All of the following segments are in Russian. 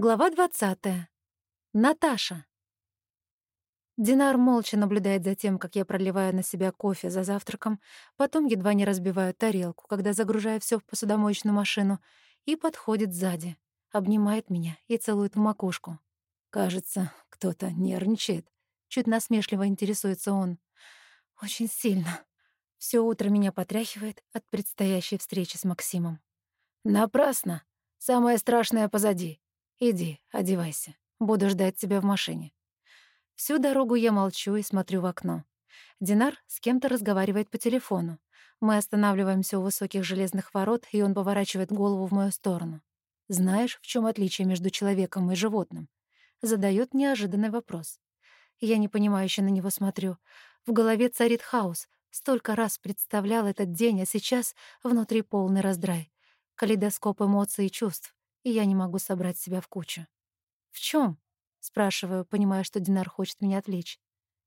Глава 20. Наташа. Динар молча наблюдает за тем, как я проливаю на себя кофе за завтраком, потом едва не разбиваю тарелку, когда загружаю все в посудомоечную машину, и подходит сзади, обнимает меня и целует в макушку. Кажется, кто-то нервничает. Чуть насмешливо интересуется он. Очень сильно. Все утро меня потряхивает от предстоящей встречи с Максимом. Напрасно. Самое страшное позади. Иди, одевайся. Буду ждать тебя в машине. Всю дорогу я молчу и смотрю в окно. Динар с кем-то разговаривает по телефону. Мы останавливаемся у высоких железных ворот, и он поворачивает голову в мою сторону. «Знаешь, в чем отличие между человеком и животным?» Задает неожиданный вопрос. Я непонимающе на него смотрю. В голове царит хаос. Столько раз представлял этот день, а сейчас внутри полный раздрай. Калейдоскоп эмоций и чувств и я не могу собрать себя в кучу. «В чем? спрашиваю, понимая, что Динар хочет меня отвлечь.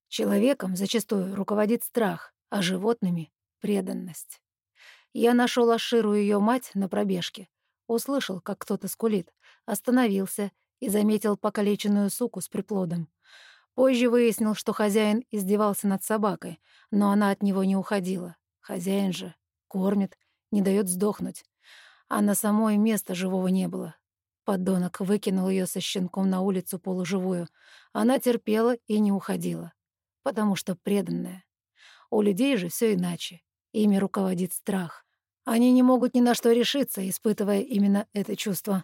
«Человеком зачастую руководит страх, а животными — преданность. Я нашел Аширу и ее мать на пробежке, услышал, как кто-то скулит, остановился и заметил покалеченную суку с приплодом. Позже выяснил, что хозяин издевался над собакой, но она от него не уходила. Хозяин же кормит, не дает сдохнуть а на самой места живого не было. Подонок выкинул ее со щенком на улицу полуживую. Она терпела и не уходила, потому что преданная. У людей же все иначе. Ими руководит страх. Они не могут ни на что решиться, испытывая именно это чувство.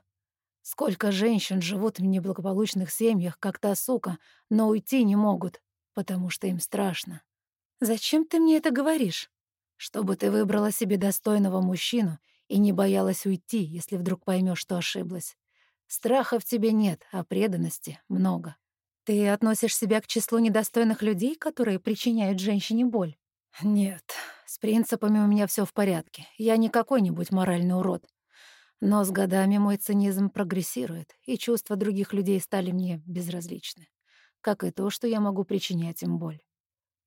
Сколько женщин живут в неблагополучных семьях, как та сука, но уйти не могут, потому что им страшно. «Зачем ты мне это говоришь?» «Чтобы ты выбрала себе достойного мужчину и не боялась уйти, если вдруг поймешь, что ошиблась. Страха в тебе нет, а преданности много. Ты относишь себя к числу недостойных людей, которые причиняют женщине боль? Нет, с принципами у меня все в порядке. Я не какой-нибудь моральный урод. Но с годами мой цинизм прогрессирует, и чувства других людей стали мне безразличны. Как и то, что я могу причинять им боль.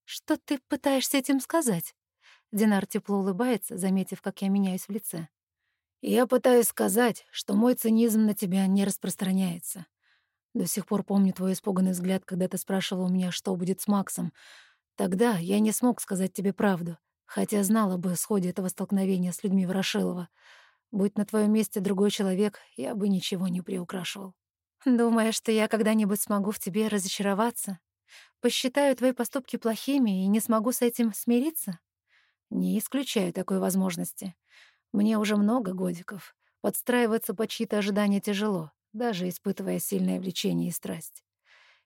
Что ты пытаешься этим сказать? Динар тепло улыбается, заметив, как я меняюсь в лице. «Я пытаюсь сказать, что мой цинизм на тебя не распространяется. До сих пор помню твой испуганный взгляд, когда ты спрашивал у меня, что будет с Максом. Тогда я не смог сказать тебе правду, хотя знала бы о исходе этого столкновения с людьми Ворошилова. Будь на твоем месте другой человек, я бы ничего не приукрашивал». «Думаешь, что я когда-нибудь смогу в тебе разочароваться? Посчитаю твои поступки плохими и не смогу с этим смириться?» Не исключаю такой возможности. Мне уже много годиков. Подстраиваться под чьи-то ожидания тяжело, даже испытывая сильное влечение и страсть.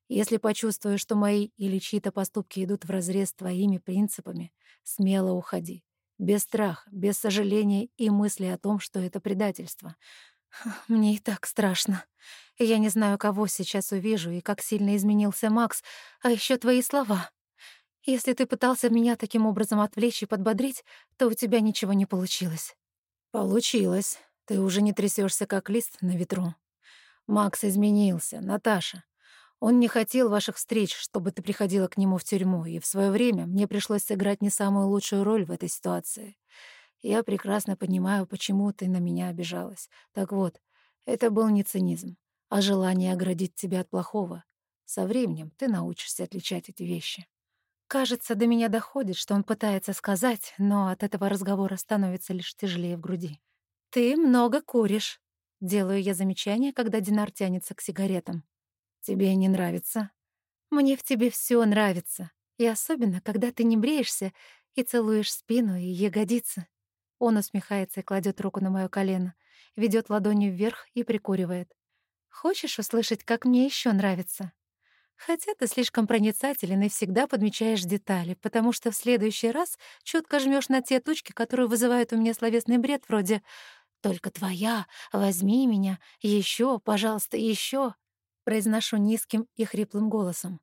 Если почувствую, что мои или чьи-то поступки идут вразрез с твоими принципами, смело уходи. Без страха, без сожаления и мысли о том, что это предательство. Мне и так страшно. Я не знаю, кого сейчас увижу и как сильно изменился Макс, а еще твои слова. Если ты пытался меня таким образом отвлечь и подбодрить, то у тебя ничего не получилось». «Получилось. Ты уже не трясешься, как лист на ветру. Макс изменился, Наташа. Он не хотел ваших встреч, чтобы ты приходила к нему в тюрьму, и в свое время мне пришлось сыграть не самую лучшую роль в этой ситуации. Я прекрасно понимаю, почему ты на меня обижалась. Так вот, это был не цинизм, а желание оградить тебя от плохого. Со временем ты научишься отличать эти вещи. Кажется, до меня доходит, что он пытается сказать, но от этого разговора становится лишь тяжелее в груди. «Ты много куришь», — делаю я замечание, когда Динар тянется к сигаретам. «Тебе не нравится?» «Мне в тебе все нравится, и особенно, когда ты не бреешься и целуешь спину и ягодицы». Он усмехается и кладет руку на моё колено, ведет ладонью вверх и прикуривает. «Хочешь услышать, как мне еще нравится?» Хотя ты слишком проницателен и всегда подмечаешь детали, потому что в следующий раз чутко жмешь на те точки, которые вызывают у меня словесный бред вроде «Только твоя, возьми меня, еще, пожалуйста, еще. произношу низким и хриплым голосом.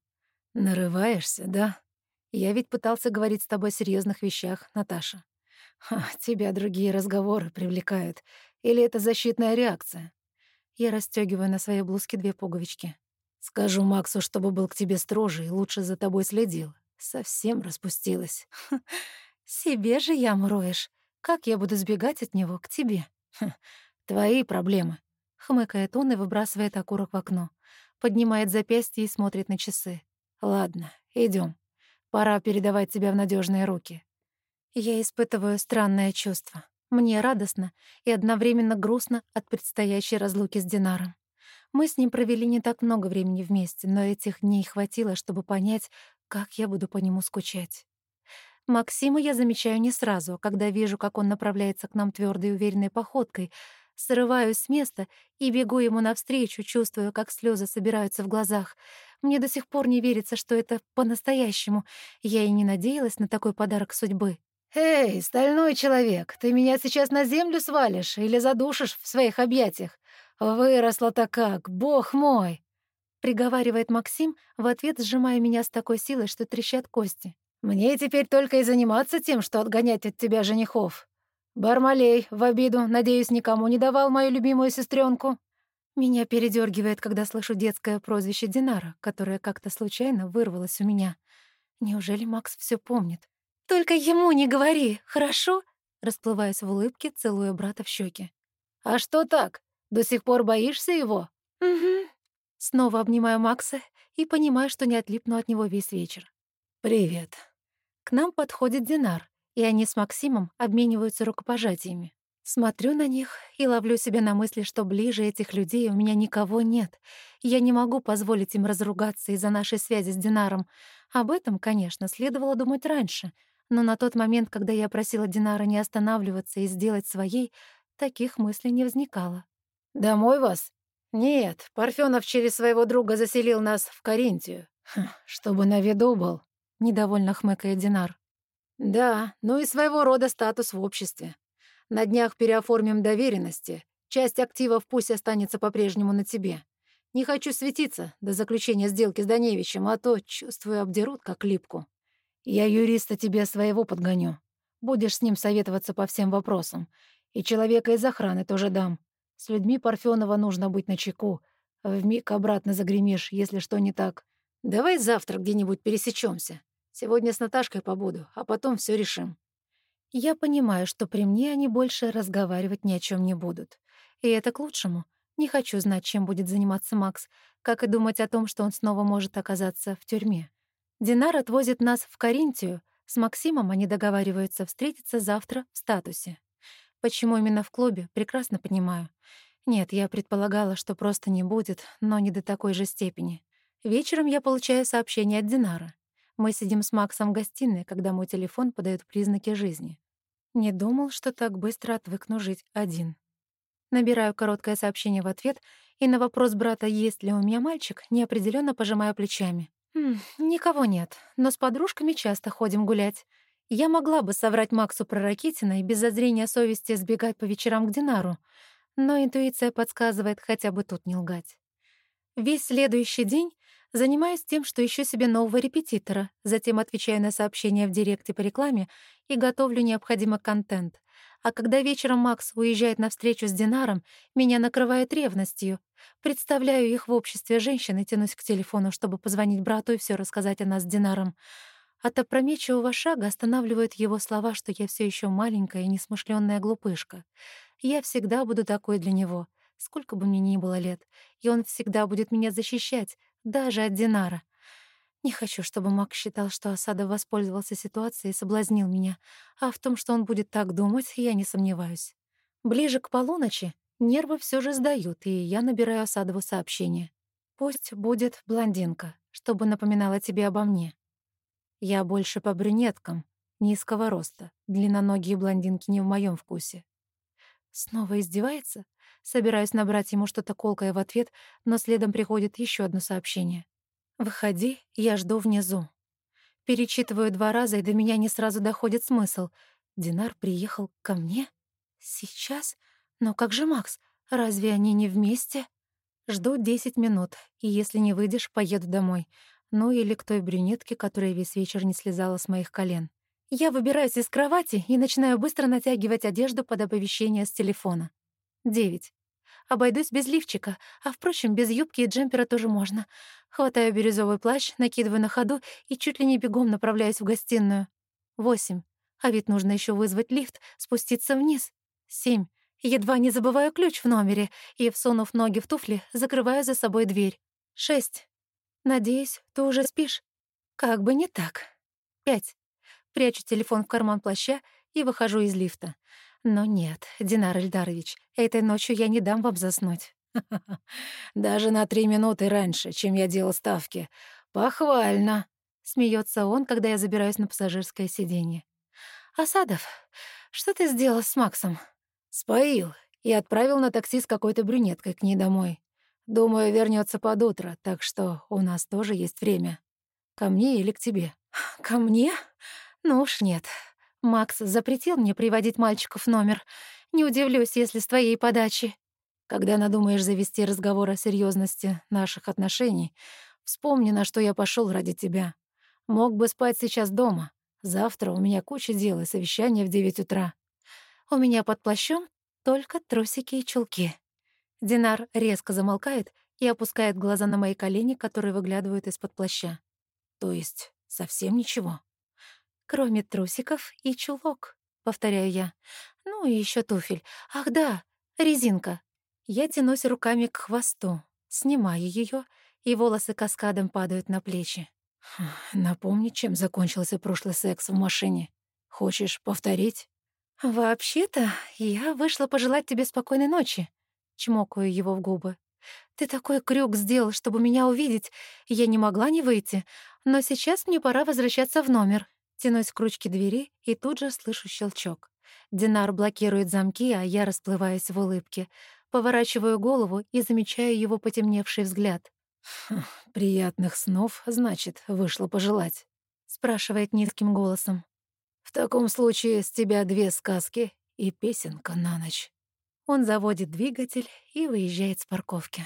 «Нарываешься, да? Я ведь пытался говорить с тобой о серьезных вещах, Наташа. Ха, тебя другие разговоры привлекают. Или это защитная реакция?» Я расстегиваю на своей блузке две пуговички. Скажу Максу, чтобы был к тебе строже и лучше за тобой следил. Совсем распустилась. Себе же я мроешь. Как я буду сбегать от него к тебе? Твои проблемы. Хмыкает он и выбрасывает окурок в окно. Поднимает запястье и смотрит на часы. «Ладно, идем. Пора передавать тебя в надежные руки». Я испытываю странное чувство. Мне радостно и одновременно грустно от предстоящей разлуки с Динаром. Мы с ним провели не так много времени вместе, но этих дней хватило, чтобы понять, как я буду по нему скучать. Максима я замечаю не сразу, а когда вижу, как он направляется к нам твердой уверенной походкой, срываюсь с места и бегу ему навстречу, чувствуя, как слезы собираются в глазах. Мне до сих пор не верится, что это по-настоящему. Я и не надеялась на такой подарок судьбы. «Эй, стальной человек, ты меня сейчас на землю свалишь или задушишь в своих объятиях? Выросла-то как, бог мой!» Приговаривает Максим, в ответ сжимая меня с такой силой, что трещат кости. «Мне теперь только и заниматься тем, что отгонять от тебя женихов. Бармалей, в обиду, надеюсь, никому не давал мою любимую сестренку. Меня передергивает, когда слышу детское прозвище Динара, которое как-то случайно вырвалось у меня. Неужели Макс все помнит? «Только ему не говори, хорошо?» Расплываясь в улыбке, целуя брата в щеки. «А что так? До сих пор боишься его?» «Угу». Снова обнимаю Макса и понимаю, что не отлипну от него весь вечер. «Привет». К нам подходит Динар, и они с Максимом обмениваются рукопожатиями. Смотрю на них и ловлю себя на мысли, что ближе этих людей у меня никого нет. Я не могу позволить им разругаться из-за нашей связи с Динаром. Об этом, конечно, следовало думать раньше — но на тот момент, когда я просила Динара не останавливаться и сделать своей, таких мыслей не возникало. «Домой вас?» «Нет, Парфёнов через своего друга заселил нас в Каринтию. Хм, чтобы на виду был», — недовольно хмыкает Динар. «Да, ну и своего рода статус в обществе. На днях переоформим доверенности. Часть активов пусть останется по-прежнему на тебе. Не хочу светиться до заключения сделки с Даневичем, а то, чувствую, обдерут как липку». Я юриста тебе своего подгоню. Будешь с ним советоваться по всем вопросам. И человека из охраны тоже дам. С людьми Парфёнова нужно быть начеку. Вмиг обратно загремишь, если что не так. Давай завтра где-нибудь пересечемся. Сегодня с Наташкой побуду, а потом все решим. Я понимаю, что при мне они больше разговаривать ни о чем не будут. И это к лучшему. Не хочу знать, чем будет заниматься Макс, как и думать о том, что он снова может оказаться в тюрьме. Динар отвозит нас в Каринтию. С Максимом они договариваются встретиться завтра в статусе. Почему именно в клубе, прекрасно понимаю. Нет, я предполагала, что просто не будет, но не до такой же степени. Вечером я получаю сообщение от Динара. Мы сидим с Максом в гостиной, когда мой телефон подает признаки жизни. Не думал, что так быстро отвыкну жить один. Набираю короткое сообщение в ответ, и на вопрос брата, есть ли у меня мальчик, неопределенно пожимаю плечами. «Никого нет, но с подружками часто ходим гулять. Я могла бы соврать Максу про Ракитина и без зазрения совести сбегать по вечерам к Динару, но интуиция подсказывает хотя бы тут не лгать. Весь следующий день занимаюсь тем, что ищу себе нового репетитора, затем отвечаю на сообщения в директе по рекламе и готовлю необходимый контент. А когда вечером Макс уезжает на встречу с Динаром, меня накрывает ревностью. Представляю их в обществе женщин и тянусь к телефону, чтобы позвонить брату и все рассказать о нас с Динаром. От опрометчивого шага останавливают его слова, что я все еще маленькая и несмышленная глупышка. Я всегда буду такой для него, сколько бы мне ни было лет, и он всегда будет меня защищать, даже от Динара. Не хочу, чтобы Мак считал, что Асадов воспользовался ситуацией и соблазнил меня, а в том, что он будет так думать, я не сомневаюсь. Ближе к полуночи нервы все же сдают, и я набираю Асадову сообщение. «Пусть будет блондинка, чтобы напоминала тебе обо мне. Я больше по брюнеткам, низкого роста, длинноногие блондинки не в моем вкусе». Снова издевается? Собираюсь набрать ему что-то колкое в ответ, но следом приходит еще одно сообщение. «Выходи, я жду внизу». Перечитываю два раза, и до меня не сразу доходит смысл. Динар приехал ко мне? Сейчас? Но как же Макс? Разве они не вместе? Жду десять минут, и если не выйдешь, поеду домой. Ну или к той брюнетке, которая весь вечер не слезала с моих колен. Я выбираюсь из кровати и начинаю быстро натягивать одежду под оповещение с телефона. Девять. Обойдусь без лифчика, а, впрочем, без юбки и джемпера тоже можно. Хватаю бирюзовый плащ, накидываю на ходу и чуть ли не бегом направляюсь в гостиную. Восемь. А ведь нужно еще вызвать лифт, спуститься вниз. Семь. Едва не забываю ключ в номере и, всунув ноги в туфли, закрываю за собой дверь. Шесть. Надеюсь, ты уже спишь? Как бы не так. Пять. Прячу телефон в карман плаща и выхожу из лифта. Но нет, Динар Эльдарович, этой ночью я не дам вам заснуть. Даже на три минуты раньше, чем я делал ставки. Похвально. Смеется он, когда я забираюсь на пассажирское сиденье. «Асадов, что ты сделал с Максом?» «Споил и отправил на такси с какой-то брюнеткой к ней домой. Думаю, вернется под утро, так что у нас тоже есть время. Ко мне или к тебе?» «Ко мне? Ну уж нет. Макс запретил мне приводить мальчиков в номер. Не удивлюсь, если с твоей подачи». «Когда надумаешь завести разговор о серьезности наших отношений, вспомни, на что я пошел ради тебя. Мог бы спать сейчас дома. Завтра у меня куча дел и совещание в девять утра. У меня под плащом только трусики и чулки. Динар резко замолкает и опускает глаза на мои колени, которые выглядывают из-под плаща. То есть совсем ничего? Кроме трусиков и чулок, повторяю я. Ну и еще туфель. Ах да, резинка. Я тянусь руками к хвосту, снимаю ее, и волосы каскадом падают на плечи. Напомни, чем закончился прошлый секс в машине. Хочешь повторить? «Вообще-то, я вышла пожелать тебе спокойной ночи», — чмокаю его в губы. «Ты такой крюк сделал, чтобы меня увидеть, я не могла не выйти, но сейчас мне пора возвращаться в номер». Тянусь к ручке двери и тут же слышу щелчок. Динар блокирует замки, а я расплываюсь в улыбке. Поворачиваю голову и замечаю его потемневший взгляд. «Хм, «Приятных снов, значит, вышло пожелать», — спрашивает низким голосом. В таком случае с тебя две сказки и песенка на ночь. Он заводит двигатель и выезжает с парковки.